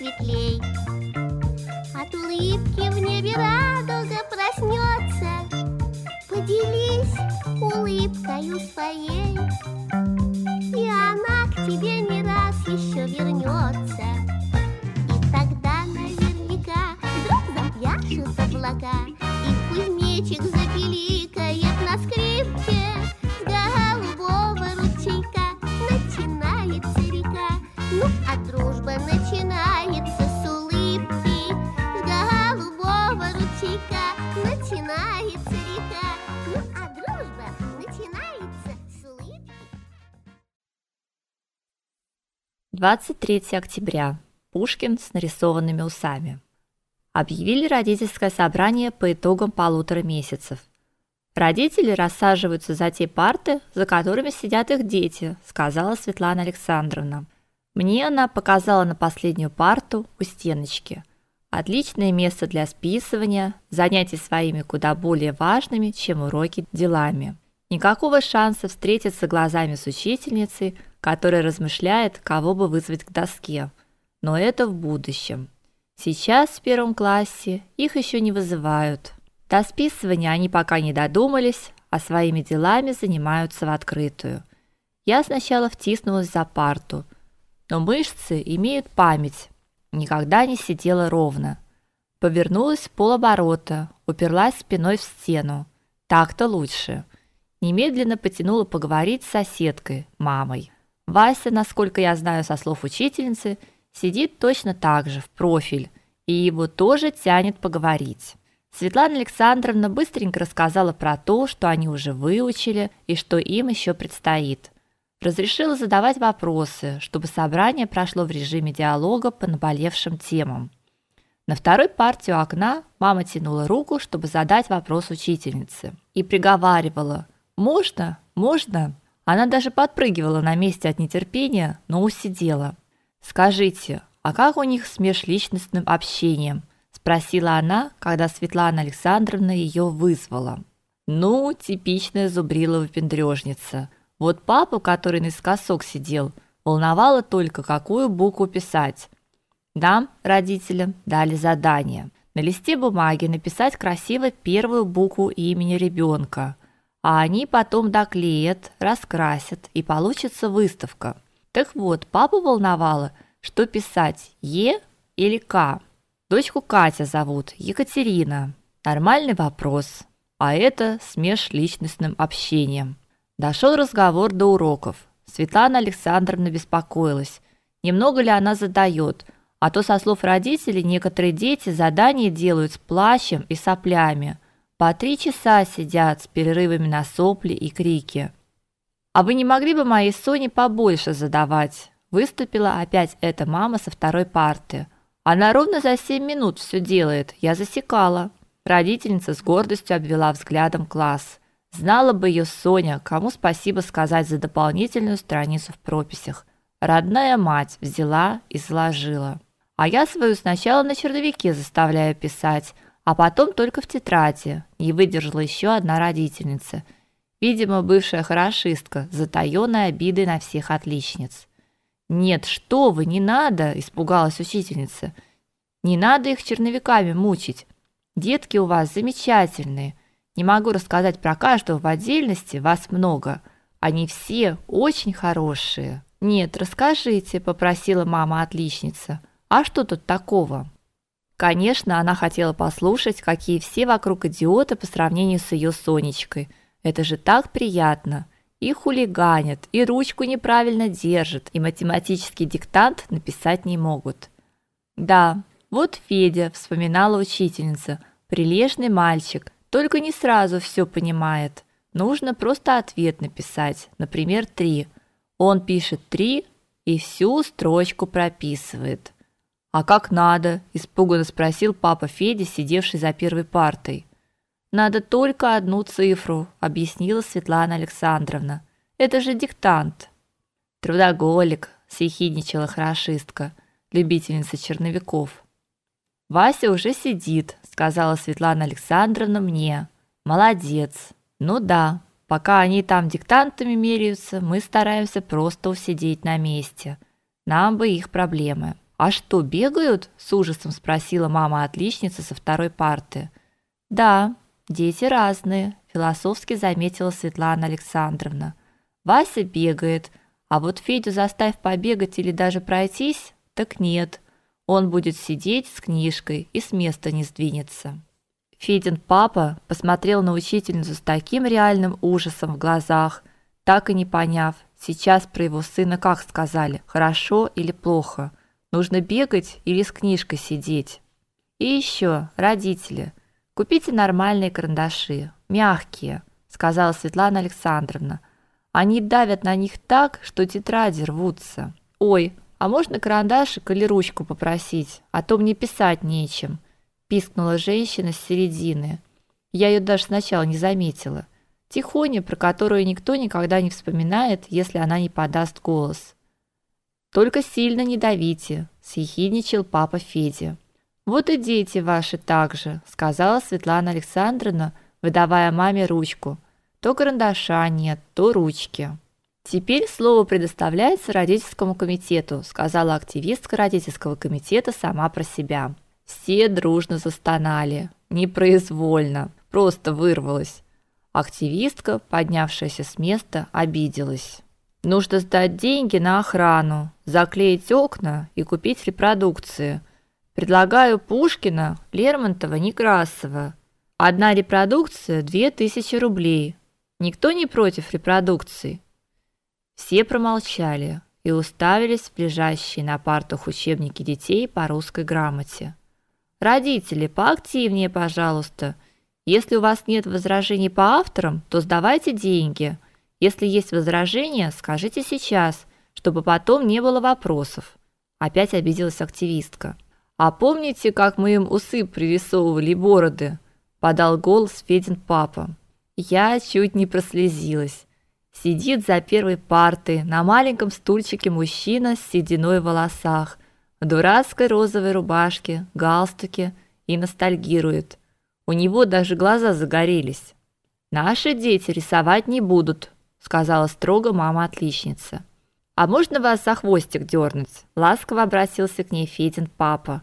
светлей. От улыбки в небе радуга проснется. Поделись улыбкою своей, 23 октября. Пушкин с нарисованными усами. Объявили родительское собрание по итогам полутора месяцев. Родители рассаживаются за те парты, за которыми сидят их дети, сказала Светлана Александровна. Мне она показала на последнюю парту у стеночки. Отличное место для списывания, занятий своими куда более важными, чем уроки, делами. Никакого шанса встретиться глазами с учительницей, которая размышляет, кого бы вызвать к доске. Но это в будущем. Сейчас в первом классе их еще не вызывают. До списывания они пока не додумались, а своими делами занимаются в открытую. Я сначала втиснулась за парту, но мышцы имеют память. Никогда не сидела ровно. Повернулась полоборота, уперлась спиной в стену. Так-то лучше. Немедленно потянула поговорить с соседкой, мамой. Вася, насколько я знаю со слов учительницы, сидит точно так же, в профиль, и его тоже тянет поговорить. Светлана Александровна быстренько рассказала про то, что они уже выучили и что им еще предстоит. Разрешила задавать вопросы, чтобы собрание прошло в режиме диалога по наболевшим темам. На второй партии у окна мама тянула руку, чтобы задать вопрос учительнице, и приговаривала: "Можно? Можно?" Она даже подпрыгивала на месте от нетерпения, но усидела. Скажите, а как у них с межличностным общением? спросила она, когда Светлана Александровна ее вызвала. Ну, типичная зубрилова пендрёжница. Вот папу, который наискосок сидел, волновало только, какую букву писать. Нам, родителям, дали задание на листе бумаги написать красиво первую букву имени ребенка, а они потом доклеят, раскрасят, и получится выставка. Так вот, папу волновало, что писать Е или К. Дочку Катя зовут, Екатерина. Нормальный вопрос. А это с межличностным общением. Дошел разговор до уроков. Светлана Александровна беспокоилась, немного ли она задает, а то со слов родителей некоторые дети задания делают с плачем и соплями. По три часа сидят с перерывами на сопли и крики. А вы не могли бы моей Соне побольше задавать? Выступила опять эта мама со второй парты. Она ровно за семь минут все делает. Я засекала. Родительница с гордостью обвела взглядом класс. Знала бы ее Соня, кому спасибо сказать за дополнительную страницу в прописях. Родная мать взяла и сложила. А я свою сначала на черновике заставляю писать, а потом только в тетради. Не выдержала еще одна родительница. Видимо, бывшая хорошистка, затаённой обидой на всех отличниц. Нет, что вы, не надо, испугалась учительница. Не надо их черновиками мучить. Детки у вас замечательные. Не могу рассказать про каждого в отдельности, вас много. Они все очень хорошие. Нет, расскажите, попросила мама-отличница. А что тут такого? Конечно, она хотела послушать, какие все вокруг идиоты по сравнению с ее Сонечкой. Это же так приятно и хулиганят, и ручку неправильно держат, и математический диктант написать не могут. Да, вот Федя, вспоминала учительница, прилежный мальчик, только не сразу все понимает. Нужно просто ответ написать, например, три. Он пишет три и всю строчку прописывает. А как надо? испуганно спросил папа Федя, сидевший за первой партой. Надо только одну цифру, объяснила Светлана Александровна. Это же диктант. Трудоголик, съехидничала хорошистка, любительница черновиков. Вася уже сидит, сказала Светлана Александровна мне. Молодец. Ну да, пока они там диктантами меряются, мы стараемся просто усидеть на месте. Нам бы их проблемы. А что, бегают? с ужасом спросила мама отличницы со второй парты. Да, дети разные, философски заметила Светлана Александровна. Вася бегает, а вот Федю заставь побегать или даже пройтись, так нет. Он будет сидеть с книжкой и с места не сдвинется. Федин папа посмотрел на учительницу с таким реальным ужасом в глазах, так и не поняв, сейчас про его сына как сказали, хорошо или плохо. Нужно бегать или с книжкой сидеть. И еще, родители, купите нормальные карандаши, мягкие, сказала Светлана Александровна. Они давят на них так, что тетради рвутся. Ой, а можно карандашик или ручку попросить, а то мне писать нечем, пискнула женщина с середины. Я ее даже сначала не заметила. Тихоня, про которую никто никогда не вспоминает, если она не подаст голос. Только сильно не давите, съехидничал папа Федя. Вот и дети ваши также, сказала Светлана Александровна, выдавая маме ручку. То карандаша нет, то ручки. Теперь слово предоставляется родительскому комитету, сказала активистка родительского комитета сама про себя. Все дружно застонали, непроизвольно, просто вырвалось. Активистка, поднявшаяся с места, обиделась. Нужно сдать деньги на охрану, заклеить окна и купить репродукции. Предлагаю Пушкина, Лермонтова, Некрасова. Одна репродукция две тысячи рублей. Никто не против репродукции. Все промолчали и уставились в лежащие на партах учебники детей по русской грамоте. Родители, поактивнее, пожалуйста. Если у вас нет возражений по авторам, то сдавайте деньги – если есть возражения, скажите сейчас, чтобы потом не было вопросов. Опять обиделась активистка. А помните, как мы им усы пририсовывали бороды? подал голос Федин папа. Я чуть не прослезилась. Сидит за первой партой на маленьком стульчике мужчина с сединой в волосах, в дурацкой розовой рубашке, галстуке и ностальгирует. У него даже глаза загорелись. Наши дети рисовать не будут, сказала строго мама-отличница. А можно вас за хвостик дернуть? ласково обратился к ней Федин папа.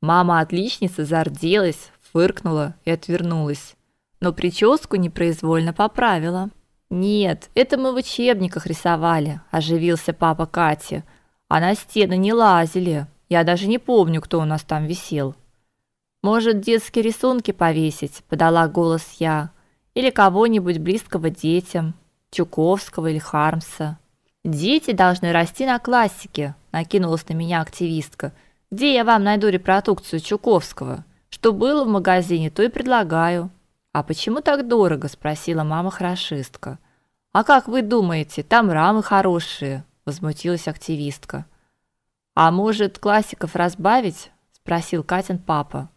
Мама-отличница зарделась, фыркнула и отвернулась, но прическу непроизвольно поправила. Нет, это мы в учебниках рисовали, оживился папа Кати. А на стены не лазили. Я даже не помню, кто у нас там висел. Может, детские рисунки повесить, подала голос я, или кого-нибудь близкого детям. Чуковского или Хармса. Дети должны расти на классике, накинулась на меня активистка. Где я вам найду репродукцию Чуковского? Что было в магазине, то и предлагаю. А почему так дорого, спросила мама-хорошистка. А как вы думаете, там рамы хорошие, возмутилась активистка. А может, классиков разбавить? спросил Катин папа.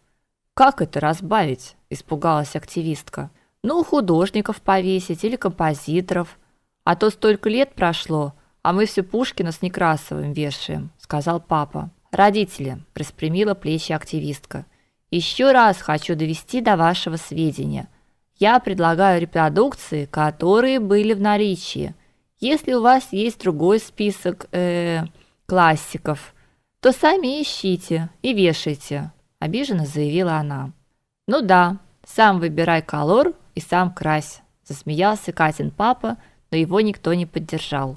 Как это разбавить? испугалась активистка. Ну, художников повесить или композиторов. А то столько лет прошло, а мы все Пушкина с Некрасовым вешаем, сказал папа. Родители, распрямила плечи активистка. Еще раз хочу довести до вашего сведения. Я предлагаю репродукции, которые были в наличии. Если у вас есть другой список э классиков, то сами ищите и вешайте, обиженно заявила она. Ну да, сам выбирай колор и сам крась, засмеялся Катин папа, но его никто не поддержал.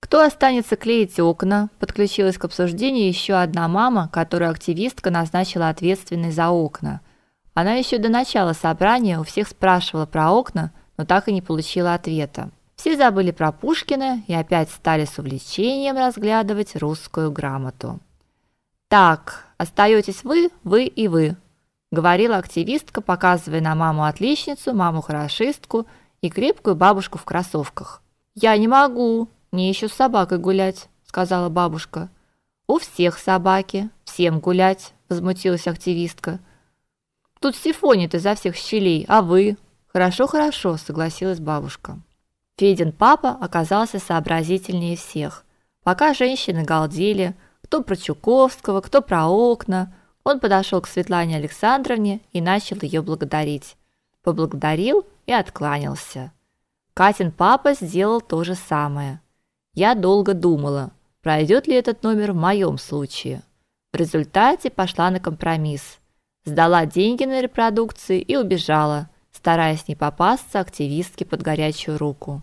Кто останется клеить окна? Подключилась к обсуждению еще одна мама, которую активистка назначила ответственной за окна. Она еще до начала собрания у всех спрашивала про окна, но так и не получила ответа. Все забыли про Пушкина и опять стали с увлечением разглядывать русскую грамоту. Так, остаетесь вы, вы и вы, говорила активистка, показывая на маму-отличницу, маму-хорошистку и крепкую бабушку в кроссовках. «Я не могу, мне еще с собакой гулять», — сказала бабушка. «У всех собаки, всем гулять», — возмутилась активистка. «Тут сифонит изо всех щелей, а вы?» «Хорошо, хорошо», — согласилась бабушка. Федин папа оказался сообразительнее всех. Пока женщины галдели, кто про Чуковского, кто про окна, он подошел к Светлане Александровне и начал ее благодарить. Поблагодарил и откланялся. Катин папа сделал то же самое. Я долго думала, пройдет ли этот номер в моем случае. В результате пошла на компромисс. Сдала деньги на репродукции и убежала, стараясь не попасться активистке под горячую руку.